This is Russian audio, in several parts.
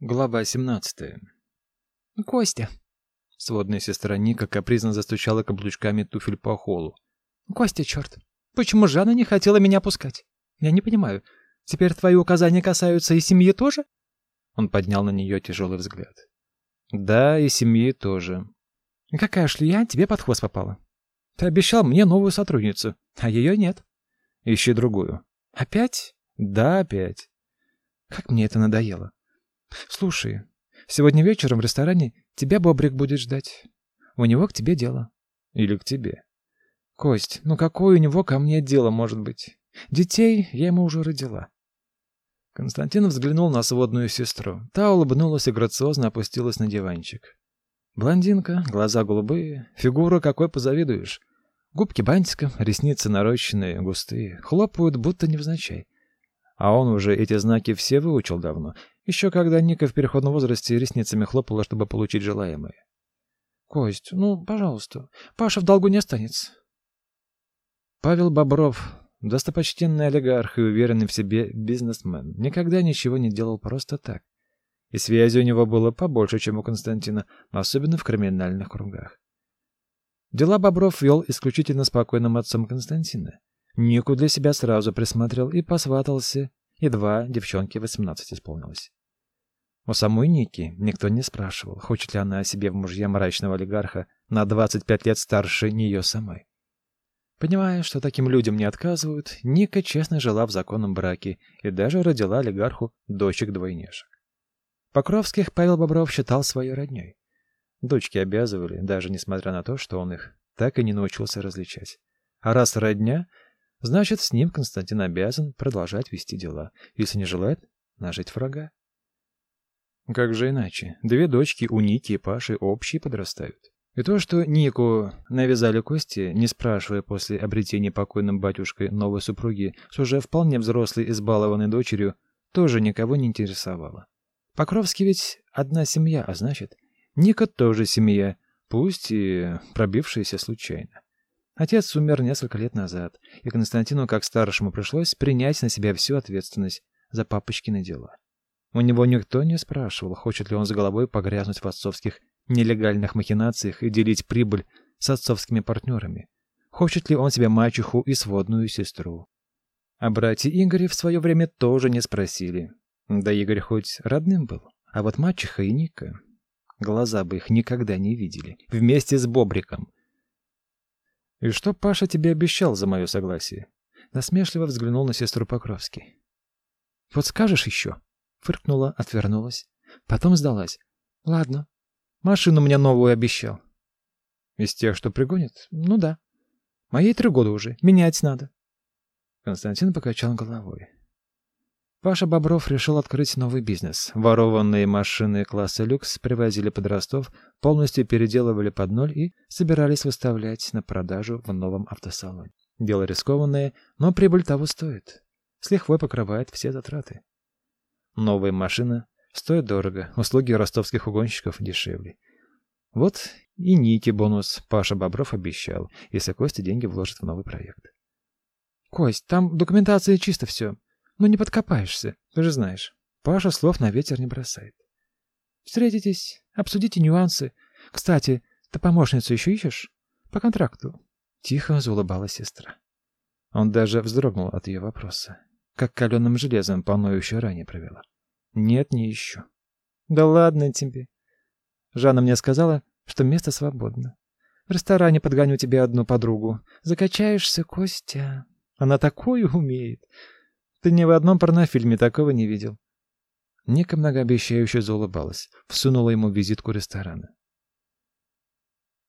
Глава 17. Костя. Сводная сестра Ника капризно застучала каблучками туфель по холу. Костя, черт. Почему Жанна не хотела меня пускать? Я не понимаю. Теперь твои указания касаются и семьи тоже? Он поднял на нее тяжелый взгляд. Да, и семьи тоже. Какая шлия тебе под хвост попала? Ты обещал мне новую сотрудницу, а ее нет. Ищи другую. Опять? Да, опять. Как мне это надоело. Слушай, сегодня вечером в ресторане тебя Бобрик будет ждать. У него к тебе дело. Или к тебе. Кость, ну какое у него ко мне дело может быть? Детей я ему уже родила. Константин взглянул на сводную сестру. Та улыбнулась и грациозно опустилась на диванчик. Блондинка, глаза голубые, фигура какой позавидуешь. Губки бантиком, ресницы нарощенные, густые, хлопают, будто невзначай. А он уже эти знаки все выучил давно еще когда Ника в переходном возрасте ресницами хлопала, чтобы получить желаемое. «Кость, ну, пожалуйста, Паша в долгу не останется». Павел Бобров, достопочтенный олигарх и уверенный в себе бизнесмен, никогда ничего не делал просто так. И связи у него было побольше, чем у Константина, особенно в криминальных кругах. Дела Бобров вел исключительно спокойным отцом Константина. Нику для себя сразу присмотрел и посватался, едва девчонке 18 исполнилось. У самой Ники никто не спрашивал, хочет ли она о себе в мужья мрачного олигарха на 25 лет старше нее самой. Понимая, что таким людям не отказывают, Ника честно жила в законном браке и даже родила олигарху дочек-двойняшек. Покровских Павел Бобров считал своей родней. Дочки обязывали, даже несмотря на то, что он их так и не научился различать. А раз родня, значит, с ним Константин обязан продолжать вести дела, если не желает нажить врага. Как же иначе? Две дочки у Ники и Паши общие подрастают. И то, что Нику навязали кости, не спрашивая после обретения покойным батюшкой новой супруги с уже вполне взрослой избалованной дочерью, тоже никого не интересовало. Покровский ведь одна семья, а значит, Ника тоже семья, пусть и пробившаяся случайно. Отец умер несколько лет назад, и Константину, как старшему, пришлось принять на себя всю ответственность за папочкины дела. У него никто не спрашивал, хочет ли он с головой погрязнуть в отцовских нелегальных махинациях и делить прибыль с отцовскими партнерами. Хочет ли он себе мачеху и сводную сестру. А братья Игоря в свое время тоже не спросили. Да Игорь хоть родным был, а вот мачеха и Ника... Глаза бы их никогда не видели. Вместе с Бобриком. «И что Паша тебе обещал за мое согласие?» Насмешливо взглянул на сестру Покровский. «Вот скажешь еще?» Фыркнула, отвернулась. Потом сдалась. Ладно. Машину мне новую обещал. Из тех, что пригонит? Ну да. Моей три года уже. Менять надо. Константин покачал головой. Паша Бобров решил открыть новый бизнес. Ворованные машины класса люкс привозили под Ростов, полностью переделывали под ноль и собирались выставлять на продажу в новом автосалоне. Дело рискованное, но прибыль того стоит. С лихвой покрывает все затраты. Новая машина стоит дорого, услуги ростовских угонщиков дешевле. Вот и Ники бонус Паша Бобров обещал, если Костя деньги вложит в новый проект. «Кость, там документация чисто все. Ну не подкопаешься, ты же знаешь. Паша слов на ветер не бросает. Встретитесь, обсудите нюансы. Кстати, ты помощницу еще ищешь? По контракту». Тихо заулыбалась сестра. Он даже вздрогнул от ее вопроса как каленым железом по ноющей ране провела. Нет, не ищу. Да ладно тебе. Жанна мне сказала, что место свободно. В ресторане подгоню тебе одну подругу. Закачаешься, Костя. Она такое умеет. Ты ни в одном порнофильме такого не видел. Ника многообещающе заулыбалась, всунула ему визитку ресторана.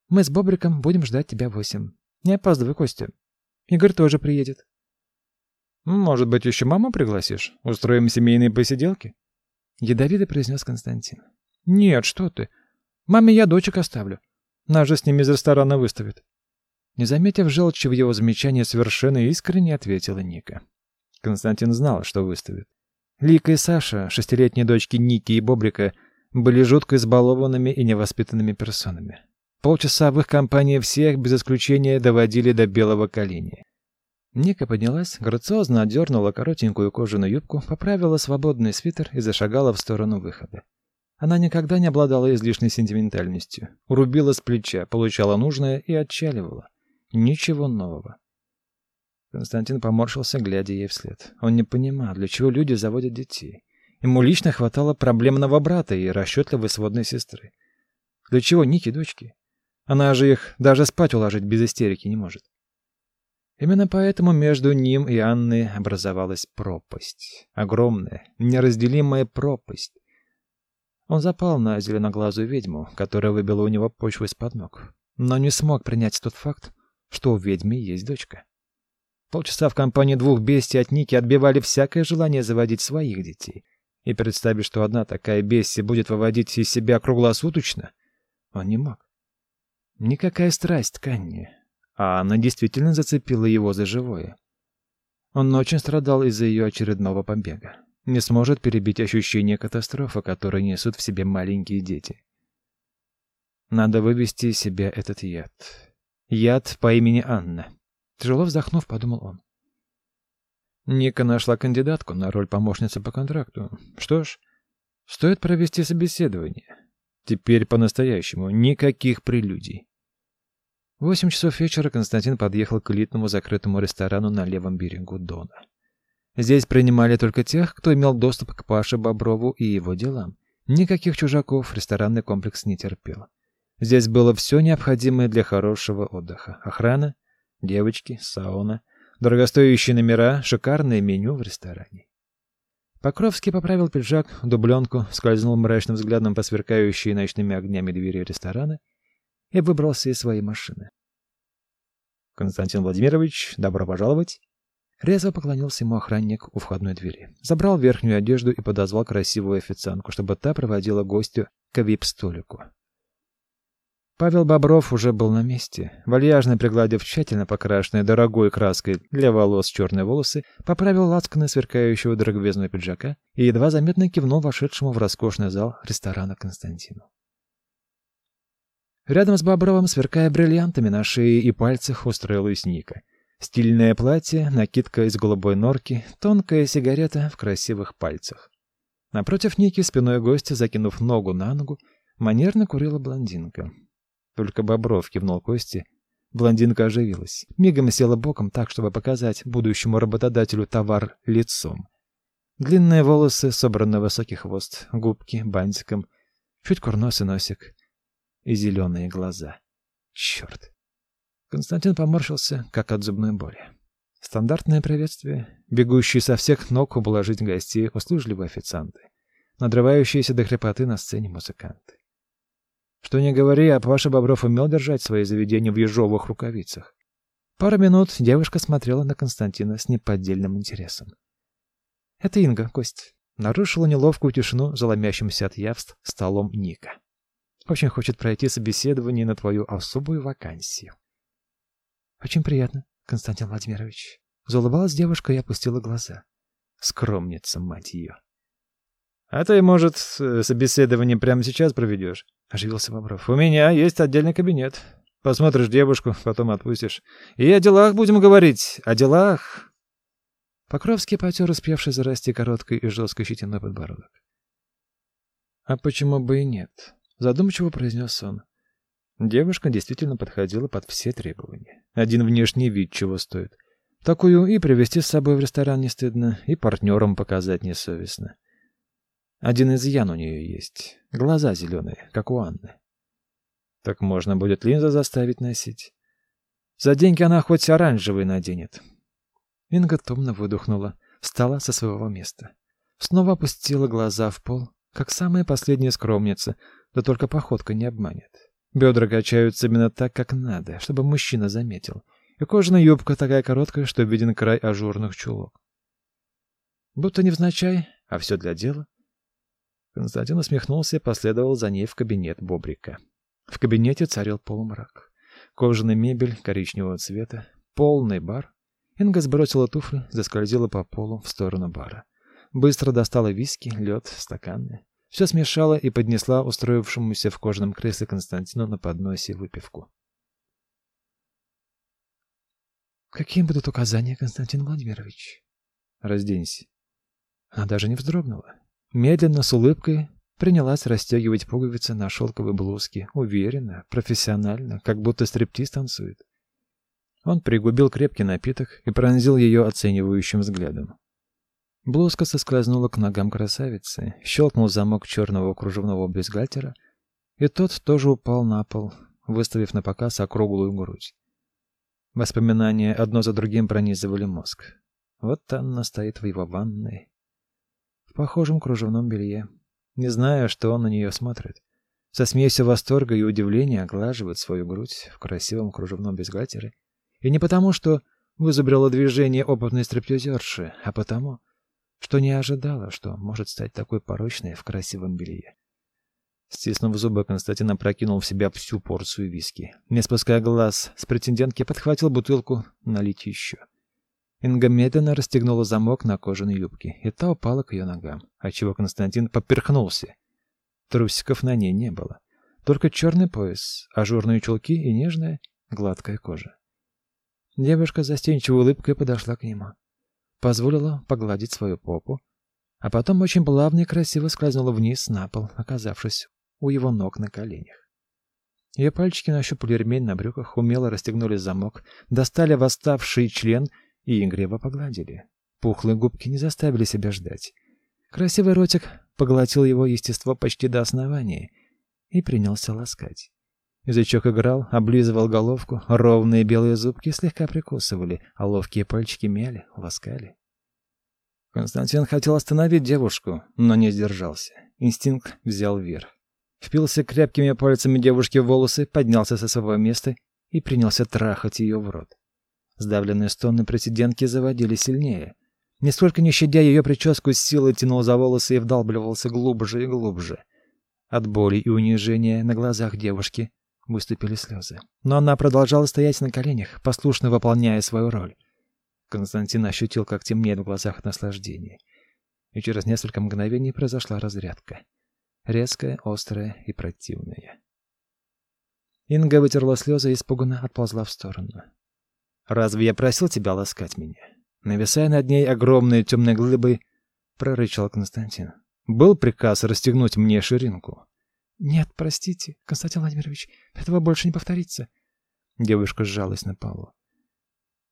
Мы с Бобриком будем ждать тебя восемь. Не опаздывай, Костя. Игорь тоже приедет. «Может быть, еще маму пригласишь? Устроим семейные посиделки?» Ядовито произнес Константин. «Нет, что ты. Маме я дочек оставлю. Нас же с ними из ресторана выставят». Не заметив желчи в его замечании, совершенно искренне ответила Ника. Константин знал, что выставит. Лика и Саша, шестилетние дочки Ники и Бобрика, были жутко избалованными и невоспитанными персонами. Полчаса в их компании всех, без исключения, доводили до белого коленя. Ника поднялась, грациозно отдернула коротенькую кожаную юбку, поправила свободный свитер и зашагала в сторону выхода. Она никогда не обладала излишней сентиментальностью. Рубила с плеча, получала нужное и отчаливала. Ничего нового. Константин поморщился, глядя ей вслед. Он не понимал, для чего люди заводят детей. Ему лично хватало проблемного брата и расчетливой сводной сестры. Для чего Ники дочки? Она же их даже спать уложить без истерики не может. Именно поэтому между ним и Анной образовалась пропасть. Огромная, неразделимая пропасть. Он запал на зеленоглазую ведьму, которая выбила у него почву из-под ног, но не смог принять тот факт, что у ведьмы есть дочка. Полчаса в компании двух бестий от Ники отбивали всякое желание заводить своих детей. И представить, что одна такая бестия будет выводить из себя круглосуточно, он не мог. Никакая страсть к Анне, а она действительно зацепила его за живое. Он очень страдал из-за ее очередного побега. Не сможет перебить ощущение катастрофы, которую несут в себе маленькие дети. Надо вывести из себя этот яд. Яд по имени Анна. Тяжело вздохнув, подумал он. Ника нашла кандидатку на роль помощницы по контракту. Что ж, стоит провести собеседование. Теперь по-настоящему никаких прелюдий. В восемь часов вечера Константин подъехал к элитному закрытому ресторану на левом берегу Дона. Здесь принимали только тех, кто имел доступ к Паше Боброву и его делам. Никаких чужаков ресторанный комплекс не терпел. Здесь было все необходимое для хорошего отдыха. Охрана, девочки, сауна, дорогостоящие номера, шикарное меню в ресторане. Покровский поправил пиджак, дубленку, скользнул мрачным взглядом по сверкающей ночными огнями двери ресторана и выбрался из своей машины. «Константин Владимирович, добро пожаловать!» Резво поклонился ему охранник у входной двери. Забрал верхнюю одежду и подозвал красивую официантку, чтобы та проводила гостю к вип-столику. Павел Бобров уже был на месте. Вальяжно пригладив тщательно покрашенные дорогой краской для волос черные волосы, поправил лацканы сверкающего дороговизного пиджака и едва заметно кивнул вошедшему в роскошный зал ресторана Константину. Рядом с Бобровым, сверкая бриллиантами на шее и пальцах, устроилась Ника. Стильное платье, накидка из голубой норки, тонкая сигарета в красивых пальцах. Напротив Ники, спиной гостя, закинув ногу на ногу, манерно курила блондинка. Только Бобров кивнул Косте. Блондинка оживилась. Мигом села боком так, чтобы показать будущему работодателю товар лицом. Длинные волосы, собранный высокий хвост, губки бантиком, чуть курносый носик — и зеленые глаза. Черт! Константин поморщился, как от зубной боли. Стандартное приветствие, бегущие со всех ног ублажить гостей услужливые официанты, надрывающиеся до хрипоты на сцене музыканты. Что не говори, а Паша Бобров умел держать свои заведения в ежовых рукавицах. Пару минут девушка смотрела на Константина с неподдельным интересом. «Это Инга, Кость», — нарушила неловкую тишину заломящимся от явств столом Ника. Очень хочет пройти собеседование на твою особую вакансию. Очень приятно, Константин Владимирович. Заулыбалась девушка и опустила глаза. Скромница, мать ее. А ты, может, собеседование прямо сейчас проведешь? Оживился Бобров. У меня есть отдельный кабинет. Посмотришь девушку, потом отпустишь. И о делах будем говорить. О делах. Покровский потер успевший зарасти короткой и жесткой щетиной подбородок. А почему бы и нет? Задумчиво произнес он. Девушка действительно подходила под все требования. Один внешний вид чего стоит. Такую и привезти с собой в ресторан не стыдно, и партнерам показать несовестно. Один изъян у нее есть. Глаза зеленые, как у Анны. Так можно будет линзы заставить носить. За деньги она хоть оранжевый наденет. Инга томно выдохнула, встала со своего места. Снова опустила глаза в пол, как самая последняя скромница, да только походка не обманет. Бедра качаются именно так, как надо, чтобы мужчина заметил. И кожаная юбка такая короткая, что виден край ажурных чулок. Будто невзначай, а все для дела. Константин усмехнулся и последовал за ней в кабинет Бобрика. В кабинете царил полумрак. Кожаная мебель коричневого цвета, полный бар. Инга сбросила туфли, заскользила по полу в сторону бара. Быстро достала виски, лед, стаканы. Все смешала и поднесла устроившемуся в кожаном кресле Константину на подносе выпивку. «Какие будут указания, Константин Владимирович?» «Разденься». Она даже не вздрогнула. Медленно, с улыбкой, Принялась расстегивать пуговицы на шелковой блузке, уверенно, профессионально, как будто стриптиз танцует. Он пригубил крепкий напиток и пронзил ее оценивающим взглядом. Блузка соскользнула к ногам красавицы, щелкнул замок черного кружевного бюстгальтера, и тот тоже упал на пол, выставив на показ округлую грудь. Воспоминания одно за другим пронизывали мозг. Вот Анна стоит в его ванной, в похожем кружевном белье, не зная, что он на нее смотрит. Со смесью восторга и удивления оглаживает свою грудь в красивом кружевном бюстгальтере. И не потому, что вызубрило движение опытной стриптизерши, а потому, что не ожидала, что может стать такой порочной в красивом белье. Стиснув зубы, Константин опрокинул в себя всю порцию виски. Не спуская глаз с претендентки, подхватил бутылку налить еще. Инга медленно расстегнула замок на кожаной юбке, и та упала к ее ногам, отчего Константин поперхнулся. Трусиков на ней не было. Только черный пояс, ажурные чулки и нежная, гладкая кожа. Девушка застенчивой улыбкой подошла к нему. Позволила погладить свою попу, а потом очень плавно и красиво скользнула вниз на пол, оказавшись у его ног на коленях. Ее пальчики нащупали ремень на брюках, умело расстегнули замок, достали восставший член и игриво погладили. Пухлые губки не заставили себя ждать. Красивый ротик поглотил его естество почти до основания и принялся ласкать. Язычок играл, облизывал головку, ровные белые зубки слегка прикусывали, а ловкие пальчики мяли, ласкали. Константин хотел остановить девушку, но не сдержался. Инстинкт взял верх. Впился крепкими пальцами девушки в волосы, поднялся со своего места и принялся трахать ее в рот. Сдавленные стоны президентки заводили сильнее. Нисколько не щадя ее прическу, с силой тянул за волосы и вдалбливался глубже и глубже. От боли и унижения на глазах девушки выступили слезы. Но она продолжала стоять на коленях, послушно выполняя свою роль. Константин ощутил, как темнеет в глазах от наслаждения. И через несколько мгновений произошла разрядка. Резкая, острая и противная. Инга вытерла слезы и испуганно отползла в сторону. «Разве я просил тебя ласкать меня?» Нависая над ней огромной темной глыбой, прорычал Константин. «Был приказ расстегнуть мне ширинку». «Нет, простите, Константин Владимирович, этого больше не повторится». Девушка сжалась на полу.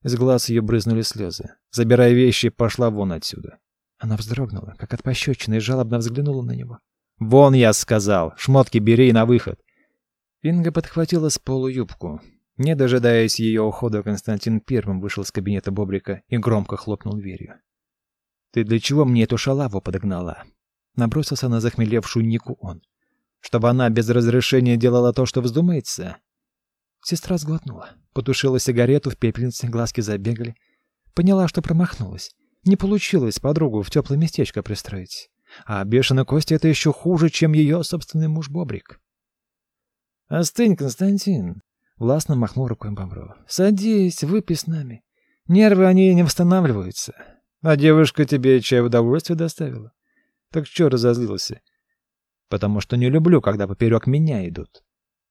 Из глаз ее брызнули слезы. Забирая вещи, пошла вон отсюда. Она вздрогнула, как от пощечины, и жалобно взглянула на него. «Вон, я сказал! Шмотки бери на выход!» Инга подхватила с полу юбку. Не дожидаясь ее ухода, Константин первым вышел из кабинета Бобрика и громко хлопнул дверью. «Ты для чего мне эту шалаву подогнала?» Набросился на захмелевшую Нику он. «Чтобы она без разрешения делала то, что вздумается?» Сестра сглотнула, потушила сигарету в пепельнице, глазки забегали. Поняла, что промахнулась. Не получилось подругу в теплое местечко пристроить. А бешеный Костя — это еще хуже, чем ее собственный муж Бобрик. «Остынь, Константин!» — властно махнул рукой Бобров. «Садись, выпей с нами. Нервы, они не восстанавливаются. А девушка тебе чай удовольствие доставила? Так что разозлился?» «Потому что не люблю, когда поперек меня идут».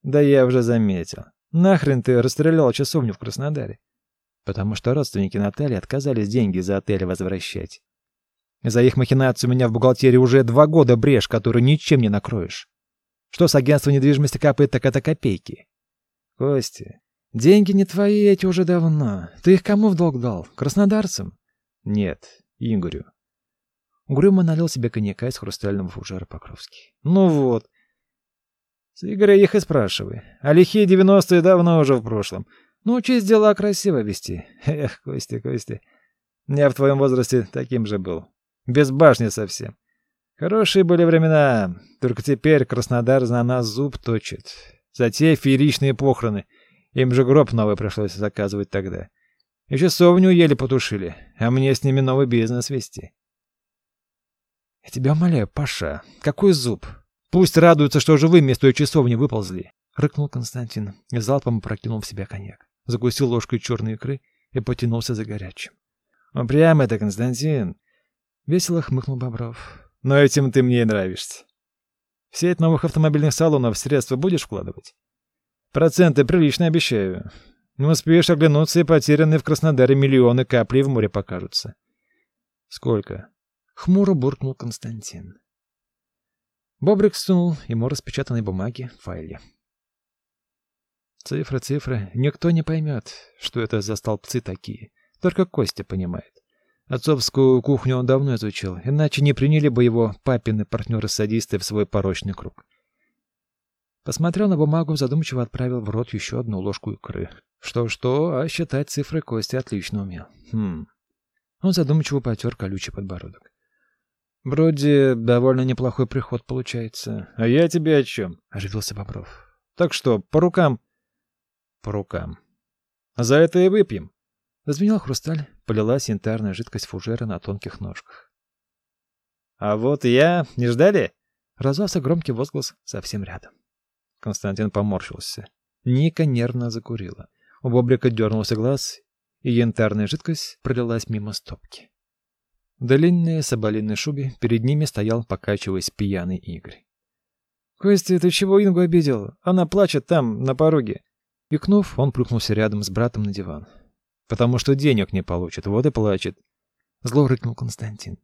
«Да я уже заметил. Нахрен ты расстрелял часовню в Краснодаре? Потому что родственники Натальи отказались деньги за отель возвращать. За их махинацию меня в бухгалтерии уже два года брешь, которую ничем не накроешь. Что с агентства недвижимости капает, так это копейки. Костя, деньги не твои эти уже давно. Ты их кому в долг дал? Краснодарцам? Нет, Игорю. Угрюмо налил себе коньяка из хрустального фужера Покровский. Ну вот, с Игоря их и спрашивай. А лихие девяностые давно уже в прошлом. Ну, учись дела красиво вести. Эх, Костя, Костя. Я в твоем возрасте таким же был. Без башни совсем. Хорошие были времена. Только теперь Краснодар за нас зуб точит. За те фееричные похороны. Им же гроб новый пришлось заказывать тогда. Еще совню еле потушили, а мне с ними новый бизнес вести. Я тебя умоляю, Паша, какой зуб? Пусть радуются, что живыми из той часовни выползли. Рыкнул Константин и залпом прокинул в себя коньяк. Закусил ложкой черной икры и потянулся за горячим. «Прямо это, Константин!» Весело хмыкнул Бобров. «Но этим ты мне и нравишься. В сеть новых автомобильных салонов средства будешь вкладывать? Проценты прилично обещаю. Не успеешь оглянуться, и потерянные в Краснодаре миллионы каплей в море покажутся». «Сколько?» Хмуро буркнул Константин. Бобрик сунул ему распечатанные бумаги в файле. Цифры, цифры. Никто не поймет, что это за столбцы такие. Только Костя понимает. Отцовскую кухню он давно изучил, иначе не приняли бы его папины партнеры-садисты в свой порочный круг. Посмотрел на бумагу, задумчиво отправил в рот еще одну ложку икры. Что-что, а считать цифры Костя отлично умел. Хм. Он задумчиво потер колючий подбородок. Вроде довольно неплохой приход получается. А я тебе о чем? — оживился Бобров. Так что, по рукам? По рукам. А за это и выпьем. Зазвенел хрусталь, полилась янтарная жидкость фужера на тонких ножках. А вот я... Не ждали? Раздался громкий возглас совсем рядом. Константин поморщился. Ника нервно закурила. У Бобрика дернулся глаз, и янтарная жидкость пролилась мимо стопки. В длинной соболиной шубе перед ними стоял, покачиваясь, пьяный Игорь. «Костя, ты чего Ингу обидел? Она плачет там, на пороге». Икнув, он плюхнулся рядом с братом на диван. «Потому что денег не получит, вот и плачет». Зло рыкнул Константин.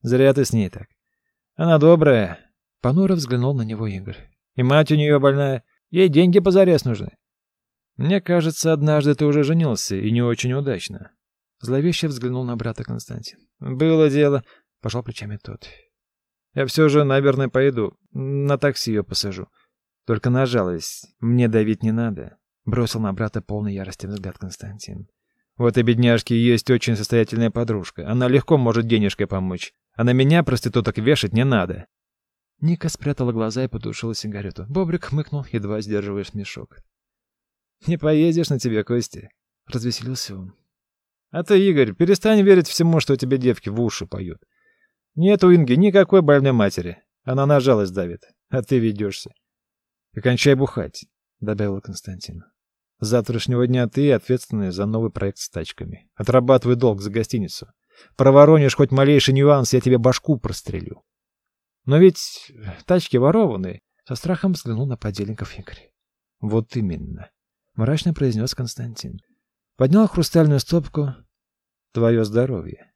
«Зря ты с ней так. Она добрая». Понуро взглянул на него Игорь. «И мать у нее больная. Ей деньги позарез нужны. Мне кажется, однажды ты уже женился, и не очень удачно. Зловеще взглянул на брата Константин. Было дело, пожал плечами тот. Я все же, наверное, поеду. На такси ее посажу. Только на жалость. Мне давить не надо. Бросил на брата полный ярости взгляд Константин. Вот и бедняжки есть очень состоятельная подружка. Она легко может денежкой помочь. А на меня проституток вешать не надо. Ника спрятала глаза и потушила сигарету. Бобрик хмыкнул, едва сдерживая смешок. «Не поедешь на тебе, Костя», — развеселился он. А ты, Игорь, перестань верить всему, что тебе девки в уши поют. Нет у Инги никакой больной матери. Она на жалость давит, а ты ведешься. Кончай бухать, — добавил Константин. С завтрашнего дня ты ответственный за новый проект с тачками. Отрабатывай долг за гостиницу. Проворонишь хоть малейший нюанс, я тебе башку прострелю. Но ведь тачки ворованные. Со страхом взглянул на подельников Игорь. Вот именно, — мрачно произнес Константин. Поднял хрустальную стопку. Твое здоровье.